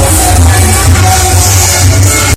Yes.